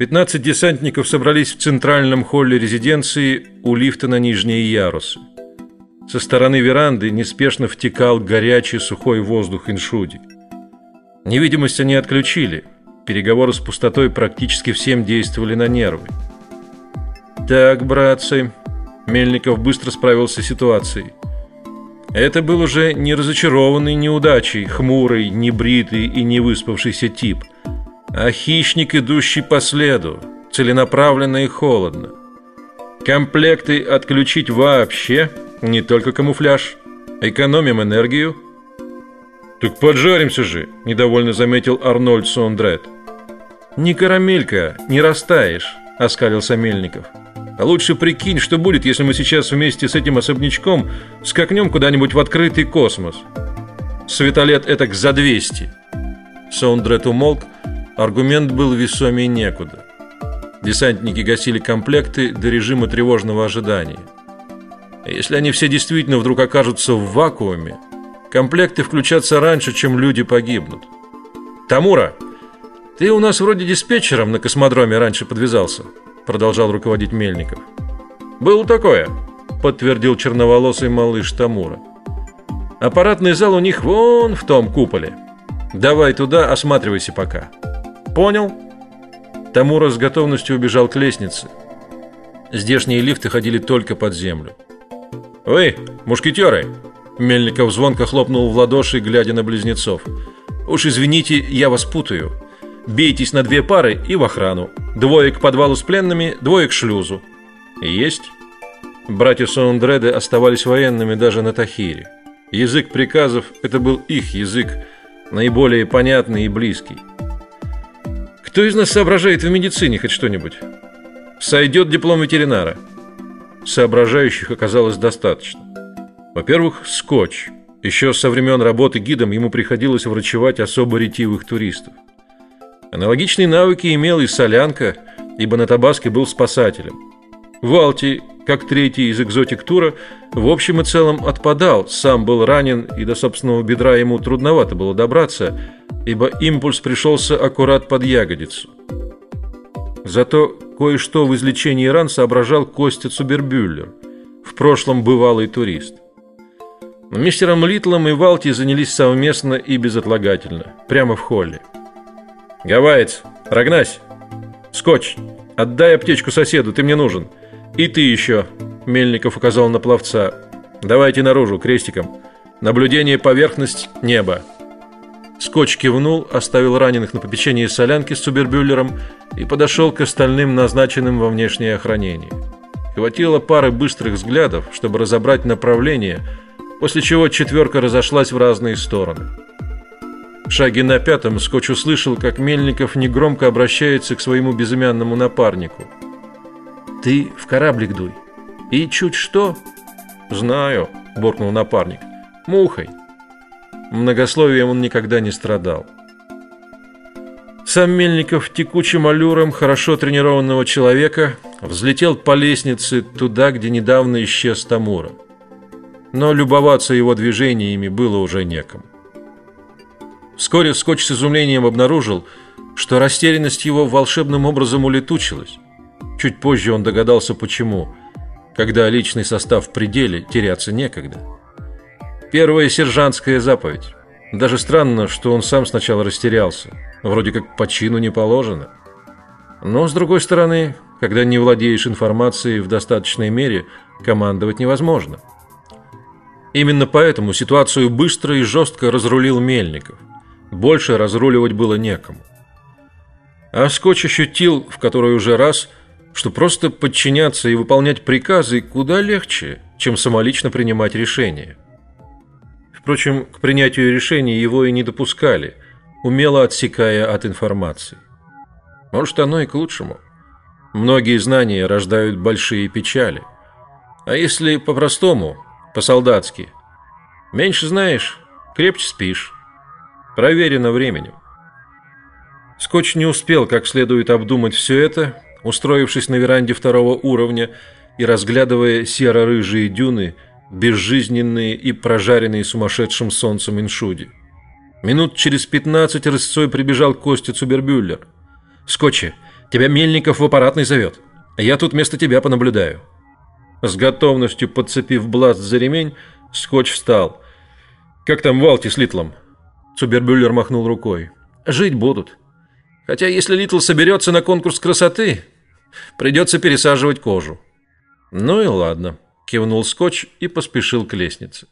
15 десантников собрались в центральном холле резиденции у лифта на нижние ярусы. Со стороны веранды неспешно втекал горячий сухой воздух Иншуди. Невидимость они отключили. Переговоры с пустотой практически всем действовали на нервы. Так, братцы, Мельников быстро справился с ситуацией. Это был уже не разочарованный неудачей, хмурый, небритый и не выспавшийся тип – а хищник, идущий по следу, целенаправленно и холодно. Комплекты отключить вообще, не только камуфляж. Экономим энергию. Так поджаримся же, недовольно заметил Арнольд Сондрет. Не карамелька, не растаешь, оскалился Мельников. А лучше прикинь, что будет, если мы сейчас вместе с этим особнячком скакнем куда-нибудь в открытый космос. Светолет это за 200. Сондрет умолк, Аргумент был весомее некуда. Десантники гасили комплекты до режима тревожного ожидания. Если они все действительно вдруг окажутся в вакууме, комплекты включатся раньше, чем люди погибнут. Тамура, ты у нас вроде диспетчером на космодроме раньше подвязался, продолжал руководить Мельников. Было такое, подтвердил черноволосый малыш Тамура. Аппаратный зал у них вон в том куполе. Давай туда, осматривайся пока. Понял? Тамура с готовностью убежал к лестнице. Здешние лифты ходили только под землю. Вы, мушкетеры! Мельников звонко хлопнул в ладоши, глядя на близнецов. Уж извините, я вас путаю. Бейтесь на две пары и в охрану. Двое к подвалу с пленными, двое к шлюзу. Есть. Братья Сондреды оставались военными даже на Тахире. Язык приказов это был их язык, наиболее понятный и близкий. Кто из нас соображает в медицине хоть что-нибудь? Сойдет диплом ветеринара. Соображающих оказалось достаточно. Во-первых, скотч. Еще со времен работы гидом ему приходилось врачевать особо ретивых туристов. Аналогичные навыки имел и Солянка, ибо на Табаске был спасателем. Валти, как третий из экзотик тура, в общем и целом отпадал. Сам был ранен, и до собственного бедра ему трудновато было добраться ибо импульс пришелся аккурат под ягодицу. Зато кое-что в излечении ран соображал Костя Цубербюллер, в прошлом бывалый турист. Мистером Литлом и Валти занялись совместно и безотлагательно, прямо в холле. Гавайец, Рогнась, скотч, отдай аптечку соседу, ты мне нужен. И ты еще, Мельников указал на пловца. Давайте наружу крестиком. Наблюдение поверхность неба. Скотч кивнул, оставил раненых на попечении солянки с Цубербюллером и подошел к остальным назначенным во внешнее охранение. Хватило пары быстрых взглядов, чтобы разобрать направление, после чего четверка разошлась в разные стороны. В шаге на пятом Скотч услышал, как Мельников негромко обращается к своему безымянному напарнику. «Ты в кораблик дуй. И чуть что...» «Знаю», — буркнул напарник. «Мухой». Многословием он никогда не страдал. Сам Мельников текучим аллюром хорошо тренированного человека взлетел по лестнице туда, где недавно исчез Тамура. Но любоваться его движениями было уже некому. Вскоре Скотч с изумлением обнаружил, что растерянность его волшебным образом улетучилась. Чуть позже он догадался, почему. Когда личный состав в пределе, теряться некогда. Первая сержантская заповедь. Даже странно, что он сам сначала растерялся. Вроде как по чину не положено. Но с другой стороны, когда не владеешь информацией в достаточной мере, командовать невозможно. Именно поэтому ситуацию быстро и жестко разрулил Мельников. Больше разруливать было некому. А Скотч ощутил в который уже раз, что просто подчиняться и выполнять приказы куда легче, чем самолично принимать решения. Впрочем, к принятию решений его и не допускали, умело отсекая от информации. Может, оно и к лучшему. Многие знания рождают большие печали. А если по-простому, по-солдатски, меньше знаешь, крепче спишь. Проверено временем. Скотч не успел как следует обдумать все это, устроившись на веранде второго уровня и разглядывая серо-рыжие дюны – безжизненные и прожаренные сумасшедшим солнцем иншуди. Минут через пятнадцать рысцой прибежал Костя Цубербюллер. «Скотче, Тебя Мельников в аппаратный зовет. Я тут вместо тебя понаблюдаю». С готовностью подцепив бласт за ремень, Скотч встал. «Как там Валти с Литлом?» Цубербюллер махнул рукой. «Жить будут. Хотя если Литл соберется на конкурс красоты, придется пересаживать кожу». «Ну и ладно», — кивнул Скотч и поспешил к лестнице.